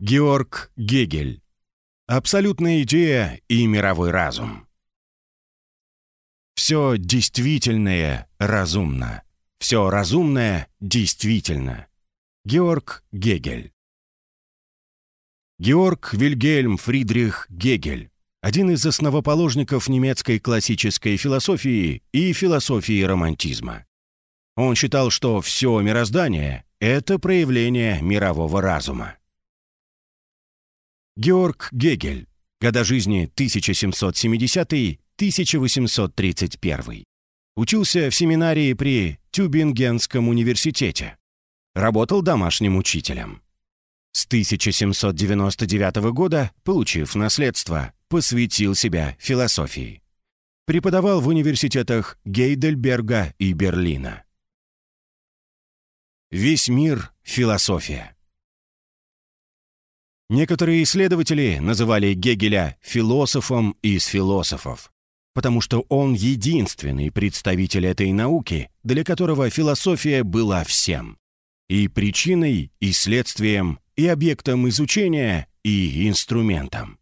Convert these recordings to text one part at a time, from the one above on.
Георг Гегель. Абсолютная идея и мировой разум. Все действительное разумно. Все разумное действительно. Георг Гегель. Георг Вильгельм Фридрих Гегель. Один из основоположников немецкой классической философии и философии романтизма. Он считал, что все мироздание — это проявление мирового разума. Георг Гегель. Года жизни 1770-1831. Учился в семинарии при Тюбингенском университете. Работал домашним учителем. С 1799 года, получив наследство, посвятил себя философии. Преподавал в университетах Гейдельберга и Берлина. Весь мир — философия. Некоторые исследователи называли Гегеля философом из философов, потому что он единственный представитель этой науки, для которого философия была всем. И причиной, и следствием, и объектом изучения, и инструментом.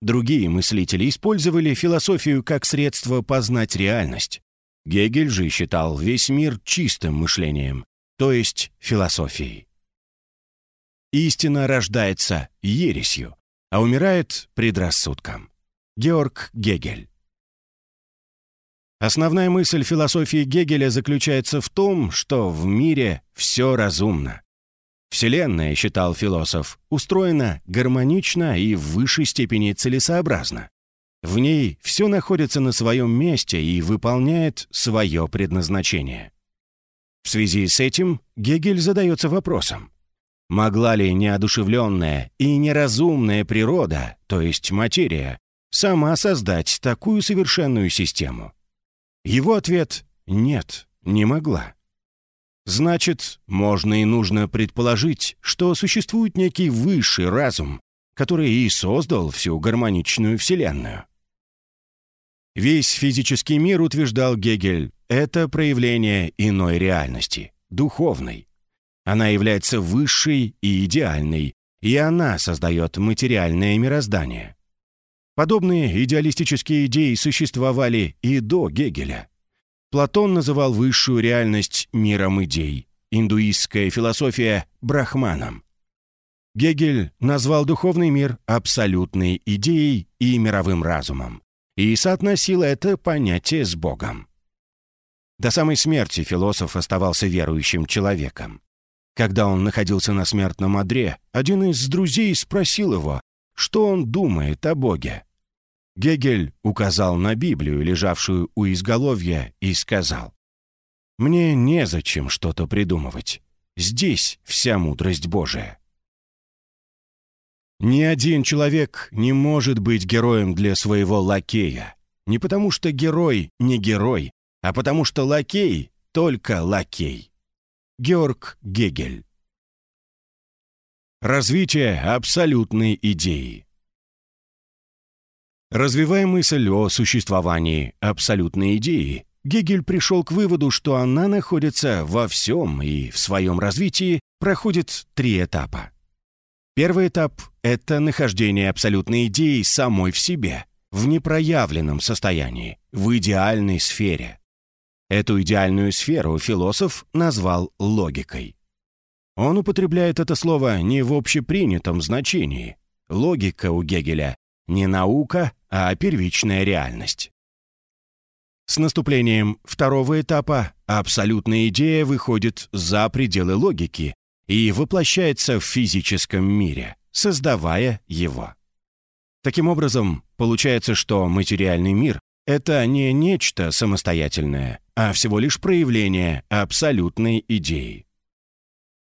Другие мыслители использовали философию как средство познать реальность. Гегель же считал весь мир чистым мышлением, то есть философией. Истина рождается ересью, а умирает предрассудком. Георг Гегель. Основная мысль философии Гегеля заключается в том, что в мире все разумно. Вселенная, считал философ, устроена гармонично и в высшей степени целесообразно. В ней все находится на своем месте и выполняет свое предназначение. В связи с этим Гегель задается вопросом, Могла ли неодушевленная и неразумная природа, то есть материя, сама создать такую совершенную систему? Его ответ — нет, не могла. Значит, можно и нужно предположить, что существует некий высший разум, который и создал всю гармоничную Вселенную. Весь физический мир, утверждал Гегель, это проявление иной реальности, духовной. Она является высшей и идеальной, и она создает материальное мироздание. Подобные идеалистические идеи существовали и до Гегеля. Платон называл высшую реальность миром идей, индуистская философия – брахманом. Гегель назвал духовный мир абсолютной идеей и мировым разумом и соотносил это понятие с Богом. До самой смерти философ оставался верующим человеком. Когда он находился на смертном одре, один из друзей спросил его, что он думает о Боге. Гегель указал на Библию, лежавшую у изголовья, и сказал, «Мне незачем что-то придумывать. Здесь вся мудрость Божия». Ни один человек не может быть героем для своего лакея. Не потому что герой не герой, а потому что лакей только лакей. Георг Гегель. Развитие абсолютной идеи. Развивая мысль о существовании абсолютной идеи, Гегель пришел к выводу, что она находится во всем и в своем развитии проходит три этапа. Первый этап — это нахождение абсолютной идеи самой в себе, в непроявленном состоянии, в идеальной сфере. Эту идеальную сферу философ назвал логикой. Он употребляет это слово не в общепринятом значении. Логика у Гегеля не наука, а первичная реальность. С наступлением второго этапа абсолютная идея выходит за пределы логики и воплощается в физическом мире, создавая его. Таким образом, получается, что материальный мир — это не нечто самостоятельное, а всего лишь проявление абсолютной идеи.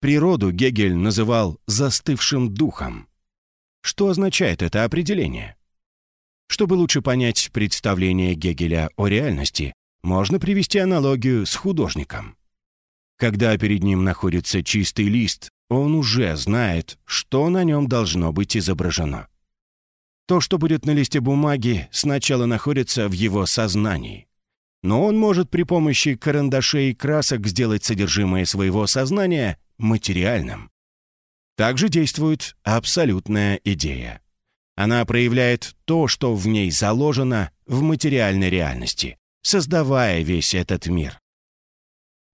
Природу Гегель называл «застывшим духом». Что означает это определение? Чтобы лучше понять представление Гегеля о реальности, можно привести аналогию с художником. Когда перед ним находится чистый лист, он уже знает, что на нем должно быть изображено. То, что будет на листе бумаги, сначала находится в его сознании но он может при помощи карандашей и красок сделать содержимое своего сознания материальным. Также действует абсолютная идея. Она проявляет то, что в ней заложено в материальной реальности, создавая весь этот мир.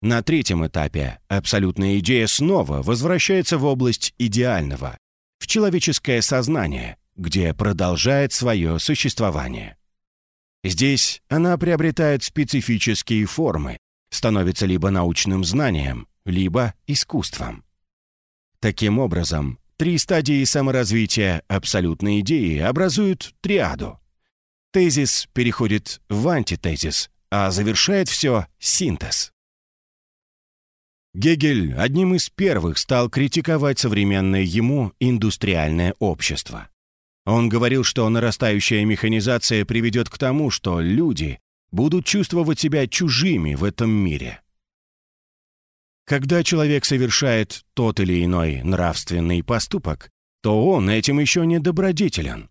На третьем этапе абсолютная идея снова возвращается в область идеального, в человеческое сознание, где продолжает свое существование. Здесь она приобретает специфические формы, становится либо научным знанием, либо искусством. Таким образом, три стадии саморазвития абсолютной идеи образуют триаду. Тезис переходит в антитезис, а завершает все синтез. Гегель одним из первых стал критиковать современное ему индустриальное общество. Он говорил, что нарастающая механизация приведет к тому, что люди будут чувствовать себя чужими в этом мире. Когда человек совершает тот или иной нравственный поступок, то он этим еще не добродетелен.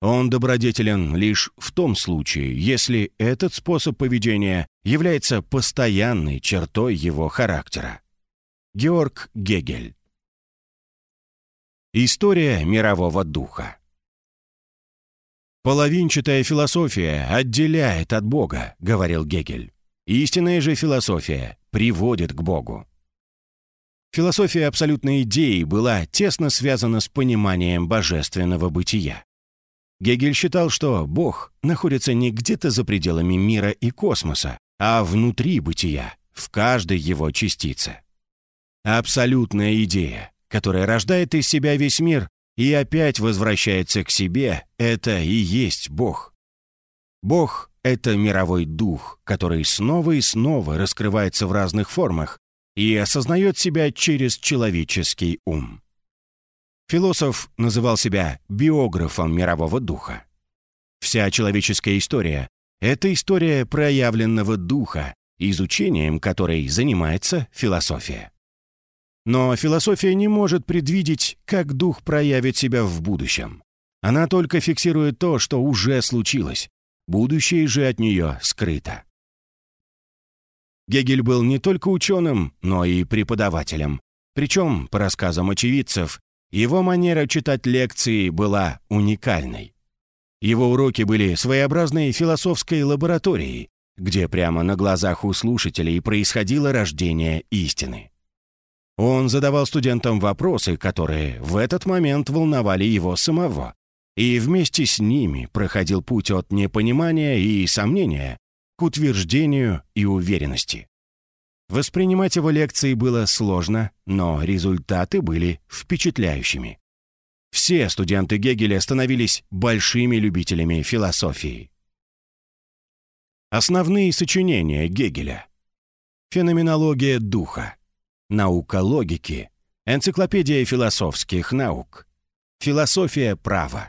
Он добродетелен лишь в том случае, если этот способ поведения является постоянной чертой его характера. Георг Гегель История мирового духа «Половинчатая философия отделяет от Бога», — говорил Гегель. «Истинная же философия приводит к Богу». Философия абсолютной идеи была тесно связана с пониманием божественного бытия. Гегель считал, что Бог находится не где-то за пределами мира и космоса, а внутри бытия, в каждой его частице. Абсолютная идея, которая рождает из себя весь мир и опять возвращается к себе, это и есть Бог. Бог — это мировой дух, который снова и снова раскрывается в разных формах и осознает себя через человеческий ум. Философ называл себя биографом мирового духа. Вся человеческая история — это история проявленного духа, изучением которой занимается философия. Но философия не может предвидеть, как дух проявит себя в будущем. Она только фиксирует то, что уже случилось. Будущее же от нее скрыто. Гегель был не только ученым, но и преподавателем. Причем, по рассказам очевидцев, его манера читать лекции была уникальной. Его уроки были своеобразной философской лабораторией, где прямо на глазах у слушателей происходило рождение истины. Он задавал студентам вопросы, которые в этот момент волновали его самого, и вместе с ними проходил путь от непонимания и сомнения к утверждению и уверенности. Воспринимать его лекции было сложно, но результаты были впечатляющими. Все студенты Гегеля становились большими любителями философии. Основные сочинения Гегеля. Феноменология духа. Наука логики. Энциклопедия философских наук. Философия права.